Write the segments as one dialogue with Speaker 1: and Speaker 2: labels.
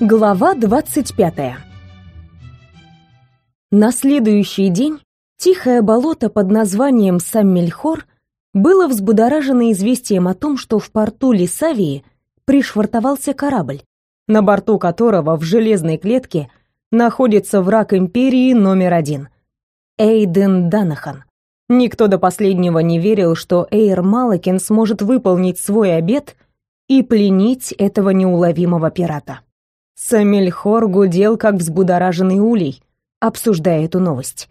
Speaker 1: Глава 25. На следующий день тихое болото под названием Саммельхор было взбудоражено известием о том, что в порту Лисавии пришвартовался корабль, на борту которого в железной клетке находится враг империи номер один — Эйден Данахан. Никто до последнего не верил, что Эйр Малакин сможет выполнить свой обет и пленить этого неуловимого пирата. Самельхор гудел, как взбудораженный улей, обсуждая эту новость.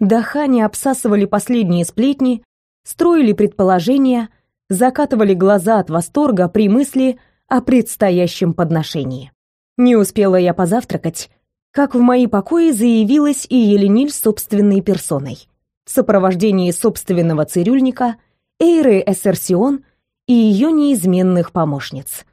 Speaker 1: Дахани обсасывали последние сплетни, строили предположения, закатывали глаза от восторга при мысли о предстоящем подношении. Не успела я позавтракать, как в мои покои заявилась и Елениль собственной персоной, в сопровождении собственного цирюльника, Эйры Эссерсион и ее неизменных помощниц.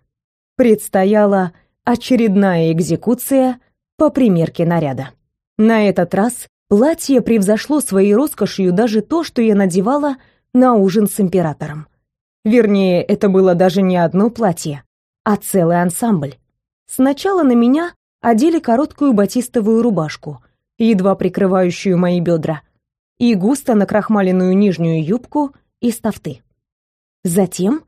Speaker 1: Предстояло очередная экзекуция по примерке наряда. На этот раз платье превзошло своей роскошью даже то, что я надевала на ужин с императором. Вернее, это было даже не одно платье, а целый ансамбль. Сначала на меня одели короткую батистовую рубашку, едва прикрывающую мои бедра, и густо накрахмаленную нижнюю юбку из тафты. Затем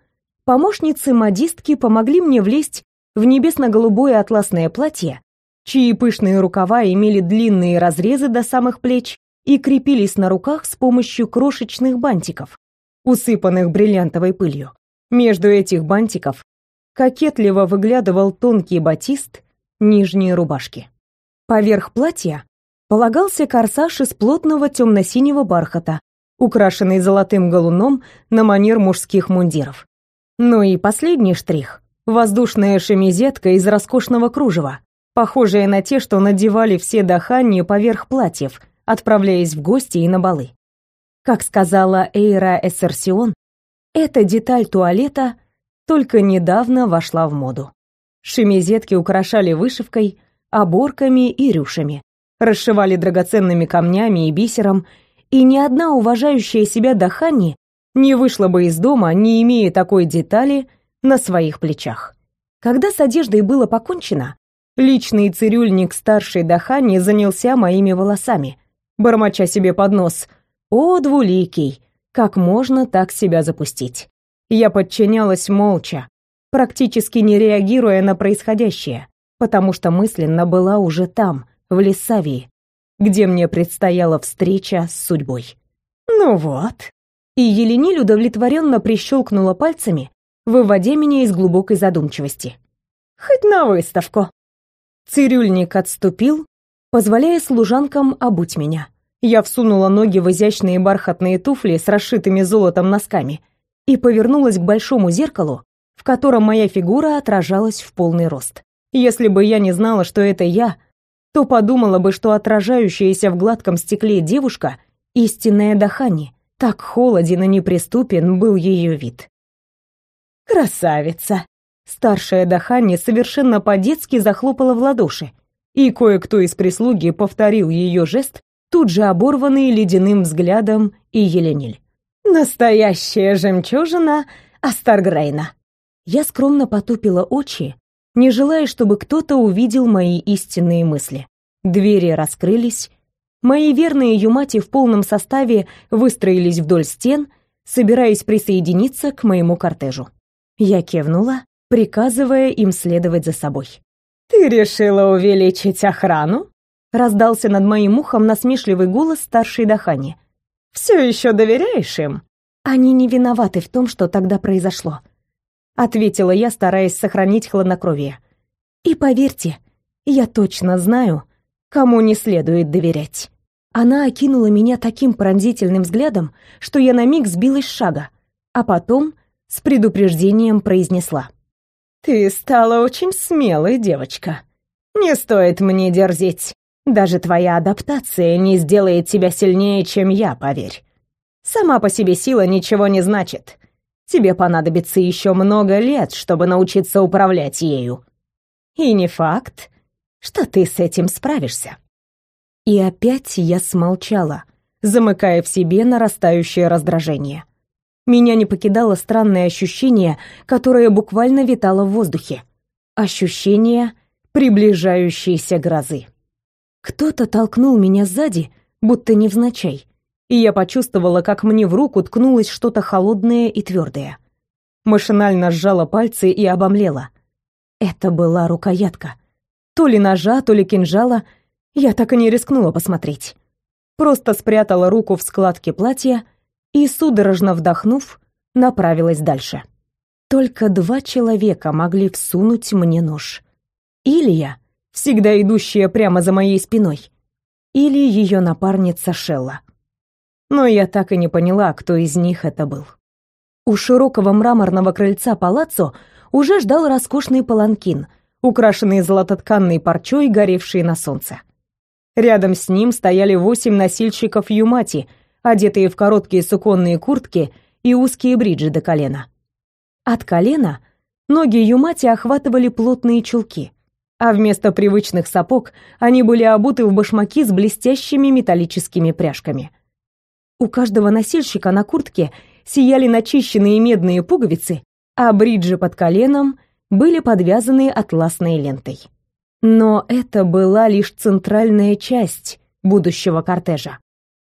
Speaker 1: помощницы-модистки помогли мне влезть в небесно-голубое атласное платье, чьи пышные рукава имели длинные разрезы до самых плеч и крепились на руках с помощью крошечных бантиков, усыпанных бриллиантовой пылью. Между этих бантиков кокетливо выглядывал тонкий батист нижней рубашки. Поверх платья полагался корсаж из плотного темно-синего бархата, украшенный золотым галуном на манер мужских мундиров. Ну и последний штрих Воздушная шемизетка из роскошного кружева, похожая на те, что надевали все дахани поверх платьев, отправляясь в гости и на балы. Как сказала Эйра Эссерсион, эта деталь туалета только недавно вошла в моду. Шемизетки украшали вышивкой, оборками и рюшами, расшивали драгоценными камнями и бисером, и ни одна уважающая себя дахани не вышла бы из дома, не имея такой детали на своих плечах. Когда с одеждой было покончено, личный цирюльник старшей Дахани занялся моими волосами, бормоча себе под нос «О, двуликий, как можно так себя запустить?» Я подчинялась молча, практически не реагируя на происходящее, потому что мысленно была уже там, в Лесавии, где мне предстояла встреча с судьбой. «Ну вот». И Елениль удовлетворенно прищелкнула пальцами, выводя меня из глубокой задумчивости. «Хоть на выставку!» Цирюльник отступил, позволяя служанкам обуть меня. Я всунула ноги в изящные бархатные туфли с расшитыми золотом носками и повернулась к большому зеркалу, в котором моя фигура отражалась в полный рост. Если бы я не знала, что это я, то подумала бы, что отражающаяся в гладком стекле девушка — истинная Дахани. Так холоден и неприступен был ее вид. «Красавица!» Старшая Дахани совершенно по-детски захлопала в ладоши, и кое-кто из прислуги повторил ее жест, тут же оборванный ледяным взглядом и Елениль. «Настоящая жемчужина Астаргрейна!» Я скромно потупила очи, не желая, чтобы кто-то увидел мои истинные мысли. Двери раскрылись, мои верные юмати в полном составе выстроились вдоль стен, собираясь присоединиться к моему кортежу. Я кивнула, приказывая им следовать за собой. «Ты решила увеличить охрану?» Раздался над моим ухом насмешливый голос старшей Дахани. «Все еще доверяешь им?» «Они не виноваты в том, что тогда произошло», ответила я, стараясь сохранить хладнокровие. «И поверьте, я точно знаю, кому не следует доверять». Она окинула меня таким пронзительным взглядом, что я на миг сбилась с шага, а потом с предупреждением произнесла. «Ты стала очень смелой, девочка. Не стоит мне дерзить. Даже твоя адаптация не сделает тебя сильнее, чем я, поверь. Сама по себе сила ничего не значит. Тебе понадобится еще много лет, чтобы научиться управлять ею. И не факт, что ты с этим справишься». И опять я смолчала, замыкая в себе нарастающее раздражение. Меня не покидало странное ощущение, которое буквально витало в воздухе. Ощущение приближающейся грозы. Кто-то толкнул меня сзади, будто невзначай, и я почувствовала, как мне в руку ткнулось что-то холодное и твердое. Машинально сжала пальцы и обомлела. Это была рукоятка. То ли ножа, то ли кинжала, я так и не рискнула посмотреть. Просто спрятала руку в складке платья и, судорожно вдохнув, направилась дальше. Только два человека могли всунуть мне нож. Илья, всегда идущая прямо за моей спиной, или ее напарница Шелла. Но я так и не поняла, кто из них это был. У широкого мраморного крыльца палаццо уже ждал роскошный паланкин, украшенный золототканной парчой, горевший на солнце. Рядом с ним стояли восемь носильщиков Юмати, одетые в короткие суконные куртки и узкие бриджи до колена. От колена ноги Юмати охватывали плотные чулки, а вместо привычных сапог они были обуты в башмаки с блестящими металлическими пряжками. У каждого носильщика на куртке сияли начищенные медные пуговицы, а бриджи под коленом были подвязаны атласной лентой. Но это была лишь центральная часть будущего кортежа.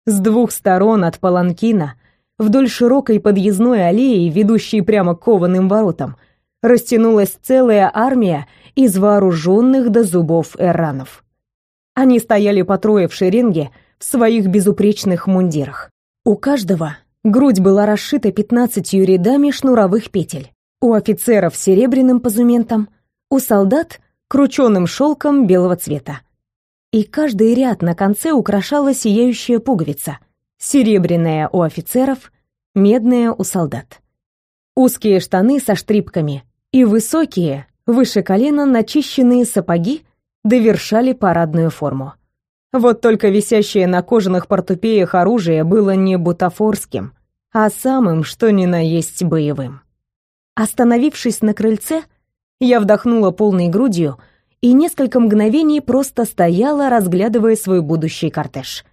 Speaker 1: С двух сторон от паланкина, вдоль широкой подъездной аллеи, ведущей прямо к кованым воротам, растянулась целая армия из вооруженных до зубов эранов. Они стояли по трое в шеренге в своих безупречных мундирах. У каждого грудь была расшита пятнадцатью рядами шнуровых петель. У офицеров серебряным позументом, у солдат крученным шелком белого цвета. И каждый ряд на конце украшала сияющая пуговица, серебряная у офицеров, медная у солдат. Узкие штаны со штрипками и высокие, выше колена начищенные сапоги довершали парадную форму. Вот только висящее на кожаных портупеях оружие было не бутафорским, а самым, что ни на есть боевым. Остановившись на крыльце, я вдохнула полной грудью и несколько мгновений просто стояла, разглядывая свой будущий кортеж.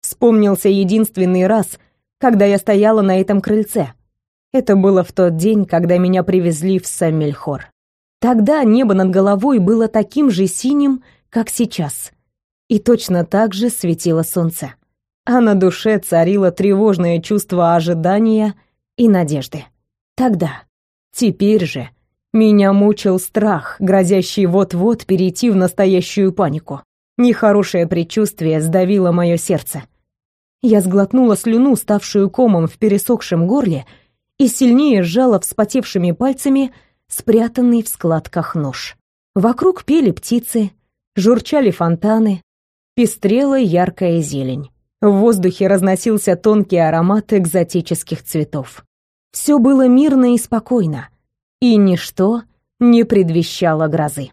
Speaker 1: Вспомнился единственный раз, когда я стояла на этом крыльце. Это было в тот день, когда меня привезли в Саммельхор. Тогда небо над головой было таким же синим, как сейчас. И точно так же светило солнце. А на душе царило тревожное чувство ожидания и надежды. Тогда. Теперь же меня мучил страх, грозящий вот-вот перейти в настоящую панику. Нехорошее предчувствие сдавило мое сердце. Я сглотнула слюну, ставшую комом в пересохшем горле, и сильнее сжала вспотевшими пальцами спрятанный в складках нож. Вокруг пели птицы, журчали фонтаны, пестрела яркая зелень. В воздухе разносился тонкий аромат экзотических цветов. Все было мирно и спокойно и ничто не предвещало грозы.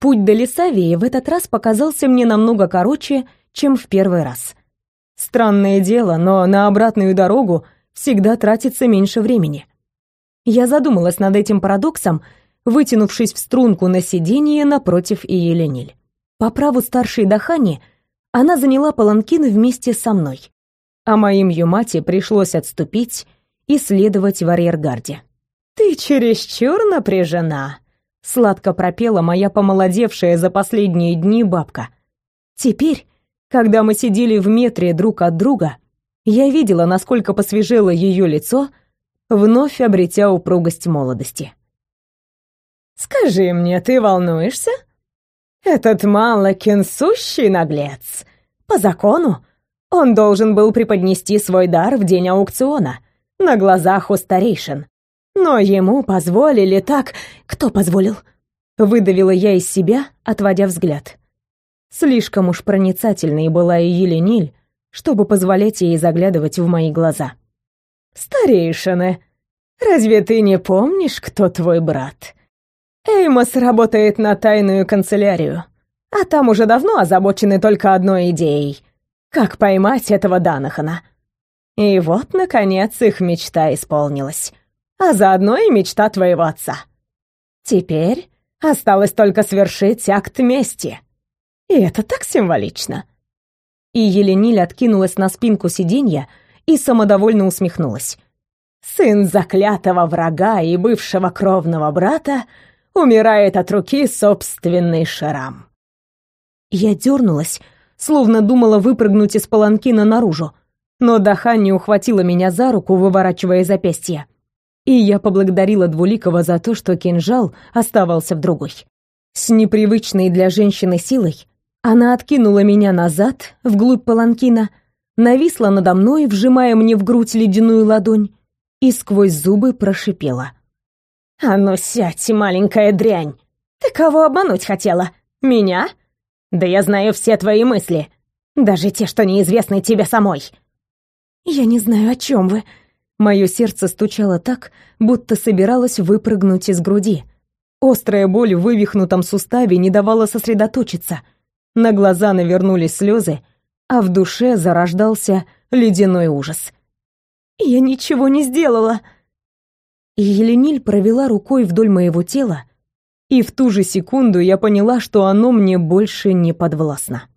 Speaker 1: Путь до Лисавии в этот раз показался мне намного короче, чем в первый раз. Странное дело, но на обратную дорогу всегда тратится меньше времени. Я задумалась над этим парадоксом, вытянувшись в струнку на сиденье напротив Иелениль. По праву старшей Дахани она заняла паланкин вместе со мной, а моим Юмате пришлось отступить и следовать в арьергарде. «Ты чересчур напряжена», — сладко пропела моя помолодевшая за последние дни бабка. Теперь, когда мы сидели в метре друг от друга, я видела, насколько посвежело ее лицо, вновь обретя упругость молодости. «Скажи мне, ты волнуешься? Этот Малакин сущий наглец. По закону он должен был преподнести свой дар в день аукциона, на глазах у старейшин. Но ему позволили так... Кто позволил? Выдавила я из себя, отводя взгляд. Слишком уж проницательной была и Елениль, чтобы позволять ей заглядывать в мои глаза. «Старейшины, разве ты не помнишь, кто твой брат? Эймос работает на тайную канцелярию, а там уже давно озабочены только одной идеей — как поймать этого Данахана. И вот, наконец, их мечта исполнилась а заодно и мечта твоего отца. Теперь осталось только свершить акт мести. И это так символично. И Елениль откинулась на спинку сиденья и самодовольно усмехнулась. Сын заклятого врага и бывшего кровного брата
Speaker 2: умирает от руки собственный шрам.
Speaker 1: Я дернулась, словно думала выпрыгнуть из паланкина наружу, но Дахани ухватила меня за руку, выворачивая запястье. И я поблагодарила Двуликова за то, что кинжал оставался в другой. С непривычной для женщины силой она откинула меня назад, вглубь паланкина, нависла надо мной, вжимая мне в грудь ледяную ладонь, и сквозь зубы прошипела.
Speaker 2: «А ну сядь, маленькая дрянь! Ты кого обмануть хотела? Меня? Да я знаю все твои мысли, даже те, что неизвестны тебе самой!»
Speaker 1: «Я не знаю, о чем вы». Мое сердце стучало так, будто собиралось выпрыгнуть из груди. Острая боль в вывихнутом суставе не давала сосредоточиться. На глаза навернулись слезы, а в душе зарождался ледяной ужас. «Я ничего не сделала!» И Елениль провела рукой вдоль моего тела, и в ту же секунду я поняла, что оно мне больше не подвластно.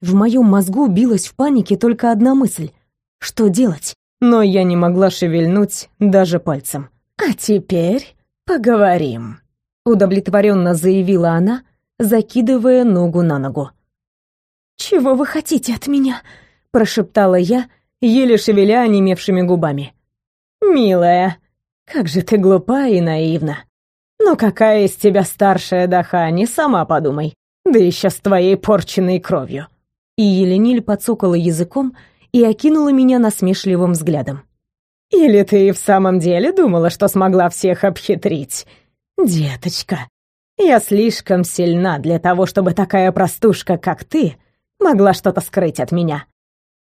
Speaker 1: В моем мозгу билась в панике только одна мысль — что делать? Но я не могла шевельнуть даже пальцем.
Speaker 2: «А теперь поговорим», —
Speaker 1: удовлетворенно заявила она, закидывая ногу на ногу. «Чего вы хотите от меня?» — прошептала я, еле шевеля онемевшими губами.
Speaker 2: «Милая, как же ты глупа и наивна. Но какая из тебя старшая Дахани, сама подумай. Да еще с твоей порченной кровью».
Speaker 1: И Елениль подсокала языком и окинула меня насмешливым взглядом.
Speaker 2: «Или ты в самом деле думала, что смогла всех обхитрить? Деточка, я слишком сильна для того, чтобы такая простушка, как ты, могла что-то скрыть от меня.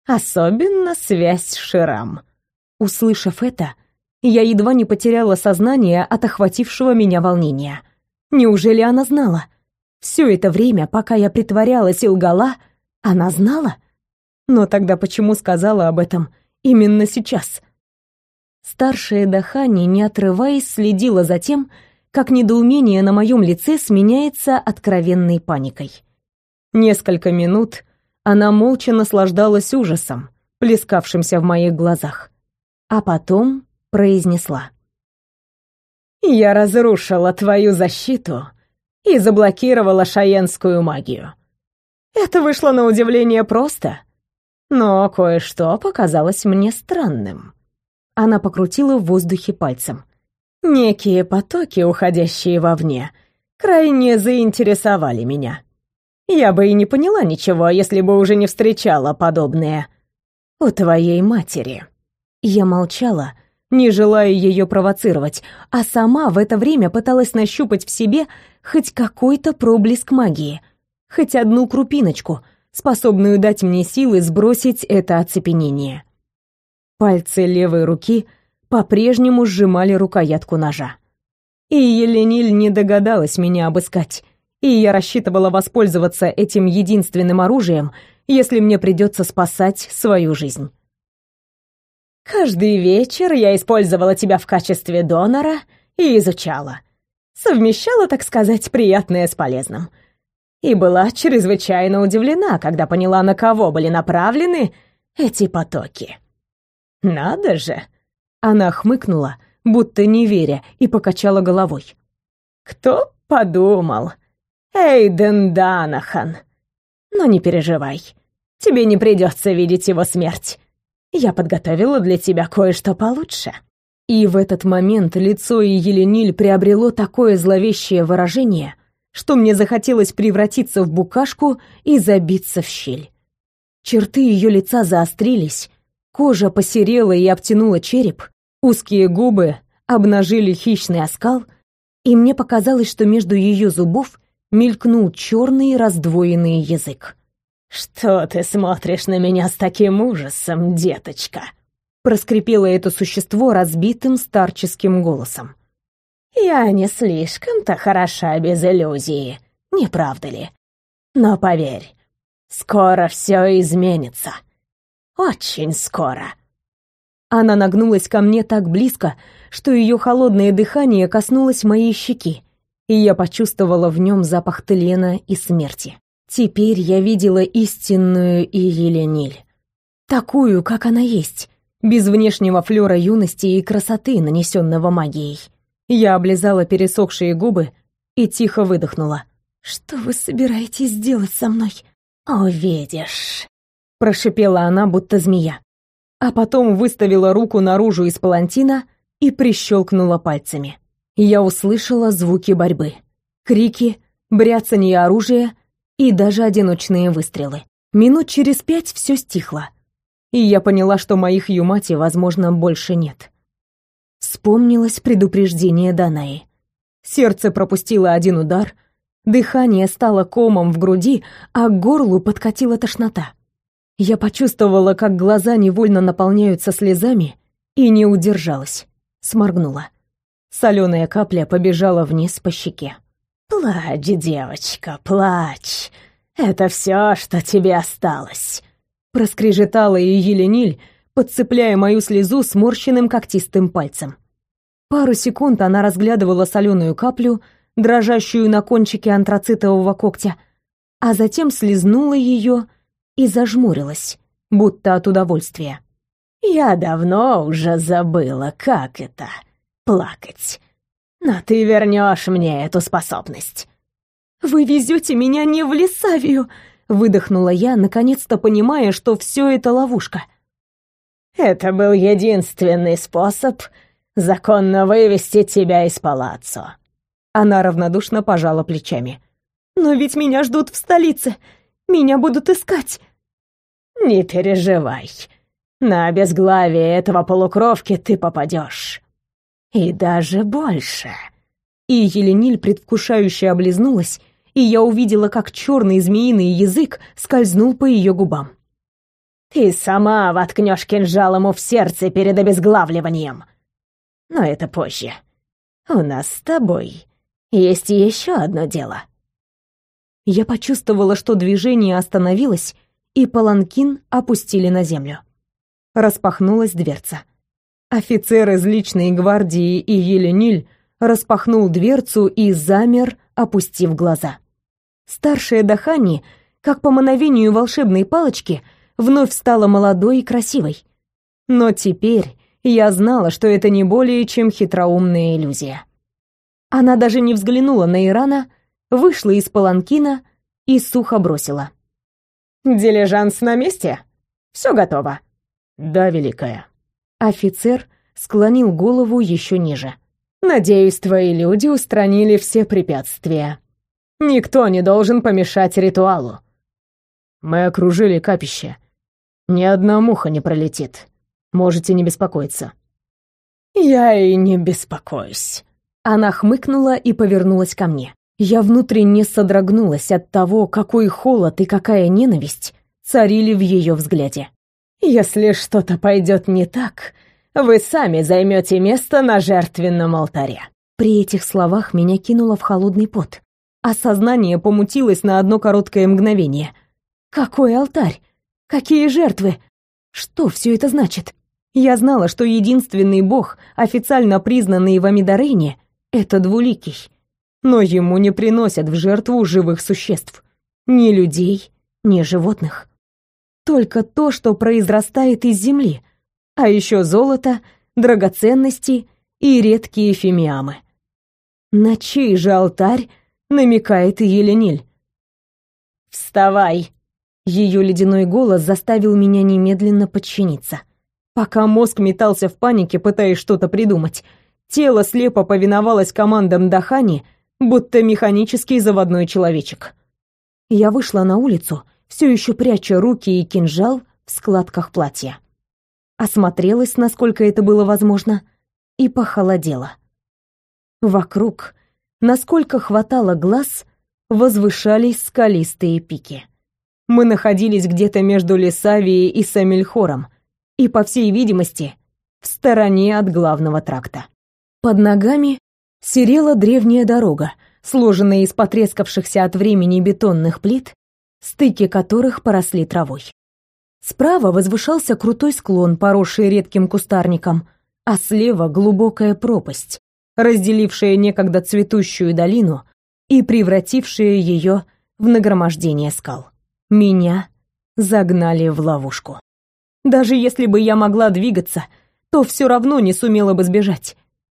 Speaker 2: Особенно связь с Ширам».
Speaker 1: Услышав это, я едва не потеряла сознание от охватившего меня волнения. Неужели она знала? Все это время, пока я притворялась и лгала, она знала? Но тогда почему сказала об этом именно сейчас? Старшая Дахани, не отрываясь, следила за тем, как недоумение на моем лице сменяется откровенной паникой. Несколько минут она молча наслаждалась ужасом, плескавшимся в моих глазах. А потом произнесла.
Speaker 2: «Я разрушила твою защиту и заблокировала шаенскую магию. Это вышло на удивление просто, но кое-что показалось мне странным».
Speaker 1: Она покрутила в воздухе пальцем.
Speaker 2: «Некие потоки, уходящие вовне, крайне заинтересовали меня. Я бы и не поняла ничего, если бы уже не встречала подобное у твоей матери».
Speaker 1: Я молчала, не желая ее провоцировать, а сама в это время пыталась нащупать в себе хоть какой-то проблеск магии, хоть одну крупиночку, способную дать мне силы сбросить это оцепенение. Пальцы левой руки по-прежнему сжимали рукоятку ножа. И Елениль не догадалась меня обыскать, и я рассчитывала воспользоваться этим единственным оружием, если мне придется спасать свою жизнь.
Speaker 2: Каждый вечер я использовала тебя в качестве донора и изучала. Совмещала, так сказать, приятное с полезным. И была чрезвычайно удивлена, когда поняла, на кого были направлены эти потоки. Надо же!
Speaker 1: Она хмыкнула, будто не веря, и покачала головой.
Speaker 2: Кто подумал? Эйден Данахан. Но не переживай, тебе не придется видеть его смерть. Я подготовила для тебя кое-что получше».
Speaker 1: И в этот момент лицо Елениль приобрело такое зловещее выражение, что мне захотелось превратиться в букашку и забиться в щель. Черты ее лица заострились, кожа посерела и обтянула череп, узкие губы обнажили хищный оскал, и мне показалось, что между ее зубов мелькнул черный раздвоенный язык.
Speaker 2: «Что ты смотришь на меня с таким ужасом, деточка?»
Speaker 1: проскрипело это существо разбитым старческим голосом.
Speaker 2: «Я не слишком-то хороша без иллюзии, не правда ли? Но поверь, скоро все изменится. Очень скоро».
Speaker 1: Она нагнулась ко мне так близко, что ее холодное дыхание коснулось моей щеки, и я почувствовала в нем запах тлена и смерти. Теперь я видела истинную Иелениль. Такую, как она есть, без внешнего флера юности и красоты, нанесенного магией. Я облизала пересохшие губы, и тихо выдохнула. «Что вы собираетесь делать со мной?»
Speaker 2: «Увидишь», —
Speaker 1: прошипела она, будто змея. А потом выставила руку наружу из палантина и прищелкнула пальцами. Я услышала звуки борьбы. Крики, бряцанье оружия и даже одиночные выстрелы. Минут через пять все стихло, и я поняла, что моих Юмати, возможно, больше нет. Вспомнилось предупреждение Данаи. Сердце пропустило один удар, дыхание стало комом в груди, а к горлу подкатила тошнота. Я почувствовала, как глаза невольно наполняются слезами, и не удержалась, сморгнула. Соленая капля побежала вниз по щеке.
Speaker 2: «Плачь, девочка, плачь. Это все, что тебе осталось», —
Speaker 1: проскрежетала и Елениль, подцепляя мою слезу сморщенным когтистым пальцем. Пару секунд она разглядывала соленую каплю, дрожащую на кончике антрацитового когтя, а затем слезнула ее и зажмурилась, будто от удовольствия.
Speaker 2: «Я давно уже забыла, как это — плакать. Но ты вернешь мне эту способность».
Speaker 1: «Вы везете меня не в Лесавию!» — выдохнула я, наконец-то понимая, что все это ловушка.
Speaker 2: «Это был единственный способ законно вывести тебя из палаццо».
Speaker 1: Она равнодушно пожала плечами. «Но ведь меня ждут в столице. Меня будут искать».
Speaker 2: «Не переживай. На обезглавие этого полукровки ты попадешь. И даже больше».
Speaker 1: И Елениль предвкушающе облизнулась, и я увидела, как черный змеиный язык скользнул по ее губам.
Speaker 2: «Ты сама воткнешь кинжал ему в сердце перед обезглавливанием. Но это позже. У нас с тобой есть еще одно дело».
Speaker 1: Я почувствовала, что движение остановилось, и паланкин опустили на землю. Распахнулась дверца. Офицер из личной гвардии и Елениль распахнул дверцу и замер, опустив глаза. Старшая Дахани, как по мановению волшебной палочки, вновь стала молодой и красивой. Но теперь я знала, что это не более чем хитроумная иллюзия. Она даже не взглянула на Ирана, вышла из паланкина и сухо бросила.
Speaker 2: «Дилижанс на месте? Все готово».
Speaker 3: «Да, Великая».
Speaker 1: Офицер склонил голову еще ниже.
Speaker 2: Надеюсь, твои люди устранили все препятствия. Никто не должен помешать ритуалу.
Speaker 3: Мы окружили капище. Ни одна муха не пролетит. Можете не беспокоиться.
Speaker 2: Я и не беспокоюсь.
Speaker 1: Она хмыкнула и повернулась ко мне. Я внутренне содрогнулась от того, какой холод и какая ненависть царили в ее взгляде.
Speaker 2: Если что-то пойдет не так, вы сами займете место на жертвенном алтаре».
Speaker 1: При этих словах меня кинуло в холодный пот, а сознание помутилось на одно короткое мгновение. «Какой алтарь? Какие жертвы? Что все это значит?» Я знала, что единственный бог, официально признанный в Амидарейне, — это Двуликий. Но ему не приносят в жертву живых существ. Ни людей, ни животных. Только то, что произрастает из земли, а еще золото, драгоценности и редкие фимиамы. На чей же алтарь намекает Елениль?
Speaker 2: «Вставай!»
Speaker 1: Ее ледяной голос заставил меня немедленно подчиниться. Пока мозг метался в панике, пытаясь что-то придумать, тело слепо повиновалось командам Дахани, будто механический заводной человечек. Я вышла на улицу, все еще пряча руки и кинжал в складках платья осмотрелась, насколько это было возможно, и похолодела. Вокруг, насколько хватало глаз, возвышались скалистые пики. Мы находились где-то между Лесавией и Самельхором, и, по всей видимости, в стороне от главного тракта. Под ногами серела древняя дорога, сложенная из потрескавшихся от времени бетонных плит, стыки которых поросли травой. Справа возвышался крутой склон, поросший редким кустарником, а слева глубокая пропасть, разделившая некогда цветущую долину и превратившая ее в нагромождение скал. Меня загнали в ловушку. Даже если бы я могла двигаться, то все равно не сумела бы сбежать.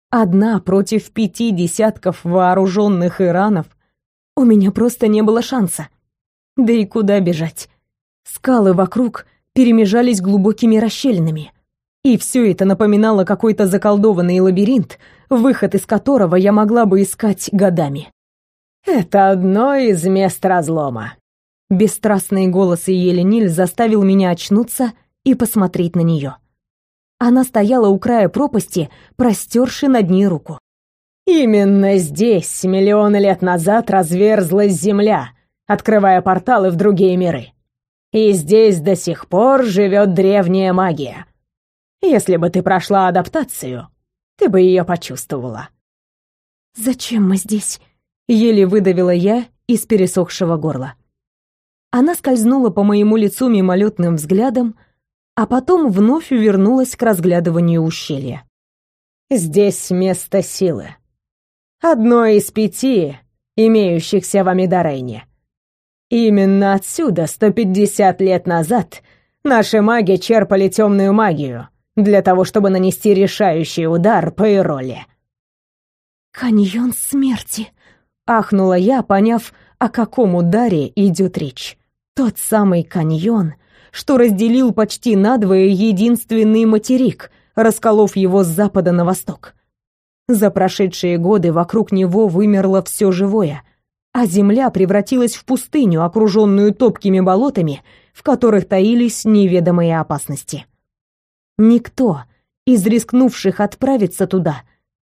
Speaker 1: Одна против пяти десятков вооруженных иранов у меня просто не было шанса. Да и куда бежать? Скалы вокруг перемежались глубокими расщелинами. И все это напоминало какой-то заколдованный лабиринт, выход из которого я могла бы искать годами.
Speaker 2: «Это одно из мест разлома».
Speaker 1: Бесстрастный голос Елениль заставил меня очнуться и посмотреть на нее. Она стояла у края пропасти, простерши над ней руку.
Speaker 2: «Именно здесь миллионы лет назад разверзлась земля, открывая порталы в другие миры. И здесь до сих пор живет древняя магия. Если бы ты прошла адаптацию, ты бы ее почувствовала».
Speaker 1: «Зачем мы здесь?» — еле выдавила я из пересохшего горла. Она скользнула по моему лицу мимолетным взглядом, а потом вновь вернулась к разглядыванию ущелья.
Speaker 2: «Здесь место силы. Одно из пяти, имеющихся в Амидарейне. Именно отсюда 150 лет назад наши маги черпали темную магию для того, чтобы нанести решающий удар по Ироле».
Speaker 1: «Каньон смерти», — ахнула я, поняв, о каком ударе идет речь. Тот самый каньон, что разделил почти надвое единственный материк, расколов его с запада на восток. За прошедшие годы вокруг него вымерло все живое, а земля превратилась в пустыню, окруженную топкими болотами, в которых таились неведомые опасности. Никто из рискнувших отправиться туда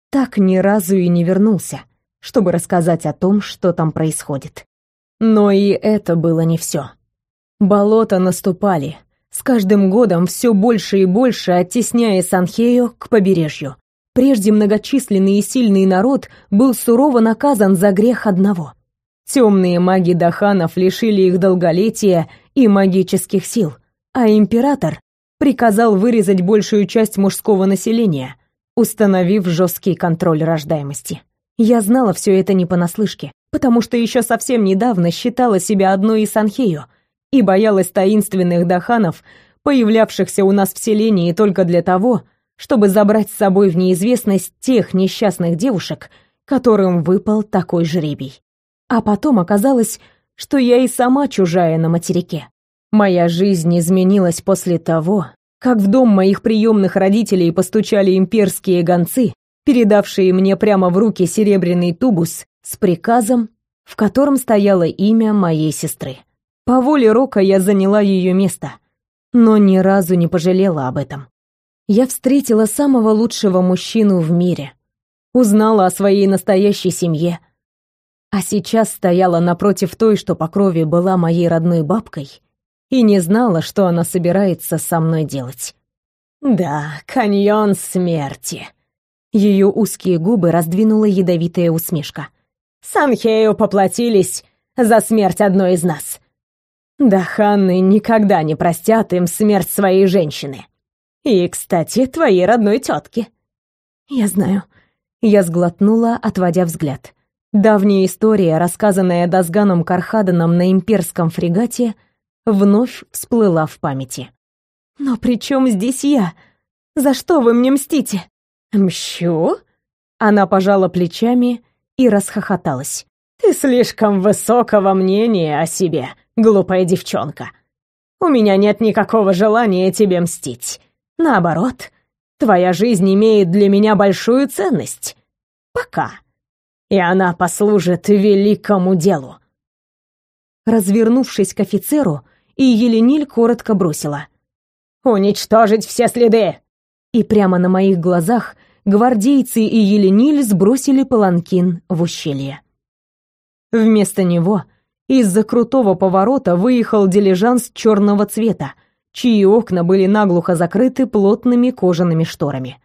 Speaker 1: так ни разу и не вернулся, чтобы рассказать о том, что там происходит. Но и это было не все. Болота наступали, с каждым годом все больше и больше оттесняя Санхею к побережью. Прежде многочисленный и сильный народ был сурово наказан за грех одного. Темные маги Даханов лишили их долголетия и магических сил, а император приказал вырезать большую часть мужского населения, установив жесткий контроль рождаемости. Я знала все это не понаслышке, потому что еще совсем недавно считала себя одной из Санхею — и боялась таинственных даханов, появлявшихся у нас в селении только для того, чтобы забрать с собой в неизвестность тех несчастных девушек, которым выпал такой жребий. А потом оказалось, что я и сама чужая на материке. Моя жизнь изменилась после того, как в дом моих приемных родителей постучали имперские гонцы, передавшие мне прямо в руки серебряный тубус с приказом, в котором стояло имя моей сестры. По воле Рока я заняла ее место, но ни разу не пожалела об этом. Я встретила самого лучшего мужчину в мире, узнала о своей настоящей семье, а сейчас стояла напротив той, что по крови была моей родной бабкой, и не знала, что она собирается со мной делать.
Speaker 2: «Да, каньон смерти»,
Speaker 1: ее узкие губы раздвинула ядовитая усмешка.
Speaker 2: «Санхею поплатились за смерть одной из нас. Да ханны никогда не простят им смерть своей женщины. И, кстати, твоей родной тетки.
Speaker 1: Я знаю. Я сглотнула, отводя взгляд. Давняя история, рассказанная Дазганом Кархаданом на имперском фрегате, вновь всплыла в памяти. Но при чем здесь я? За что вы мне мстите?
Speaker 2: Мщу?
Speaker 1: Она пожала плечами и расхохоталась.
Speaker 2: Ты слишком высокого мнения о себе глупая девчонка. У меня нет никакого желания тебе мстить. Наоборот, твоя жизнь имеет для меня большую ценность. Пока. И она послужит великому делу.
Speaker 1: Развернувшись к офицеру, и Елениль коротко бросила.
Speaker 2: «Уничтожить все следы!»
Speaker 1: И прямо на моих глазах гвардейцы и Елениль сбросили паланкин в ущелье. Вместо него из-за крутого поворота выехал дилижанс черного цвета, чьи окна были наглухо закрыты плотными кожаными шторами.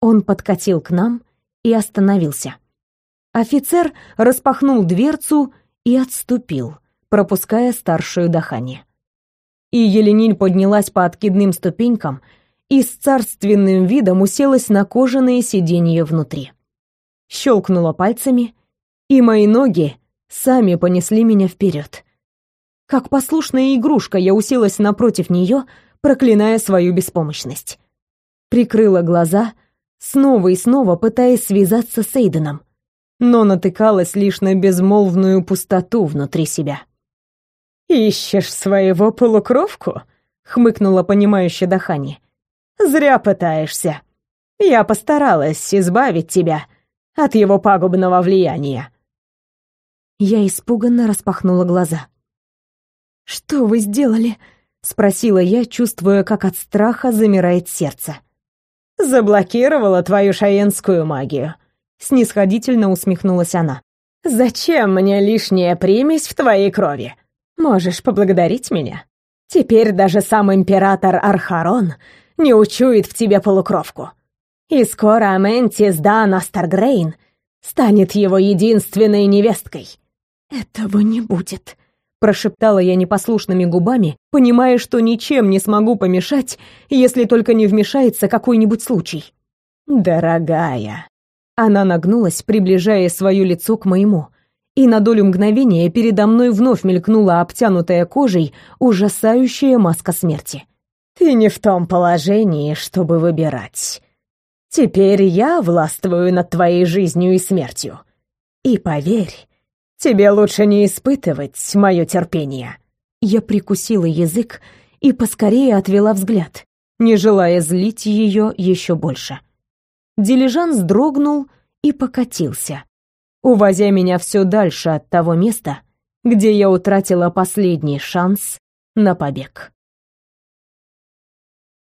Speaker 1: Он подкатил к нам и остановился. Офицер распахнул дверцу и отступил, пропуская старшую Дахани. И Елениль поднялась по откидным ступенькам и с царственным видом уселась на кожаные сиденья внутри. Щелкнула пальцами, и мои ноги сами понесли меня вперед. Как послушная игрушка я уселась напротив нее, проклиная свою беспомощность. Прикрыла глаза, снова и снова пытаясь связаться с Эйденом, но натыкалась лишь на безмолвную пустоту внутри себя.
Speaker 2: «Ищешь своего полукровку?» — хмыкнула понимающе Дахани. «Зря пытаешься. Я постаралась избавить тебя от его пагубного влияния».
Speaker 1: Я испуганно распахнула глаза. «Что вы сделали?» — спросила я, чувствуя, как от страха замирает сердце.
Speaker 2: «Заблокировала твою шаенскую магию», — снисходительно усмехнулась она. «Зачем мне лишняя примесь в твоей крови? Можешь поблагодарить меня. Теперь даже сам император Архарон не учует в тебе полукровку. И скоро Аментис Дан Астаргрейн станет его единственной невесткой».
Speaker 1: «Этого не будет», прошептала я непослушными губами, понимая, что ничем не смогу помешать, если только не вмешается какой-нибудь случай.
Speaker 2: «Дорогая!»
Speaker 1: Она нагнулась, приближая свое лицо к моему, и на долю мгновения передо мной вновь мелькнула обтянутая кожей ужасающая маска смерти.
Speaker 2: «Ты не в том положении, чтобы выбирать. Теперь я властвую над твоей жизнью и смертью. И поверь, Тебе лучше не испытывать мое терпение».
Speaker 1: Я прикусила язык и поскорее отвела взгляд, не желая злить ее еще больше. Дилижанс дрогнул и покатился, увозя меня все дальше от того места, где я утратила последний шанс на побег.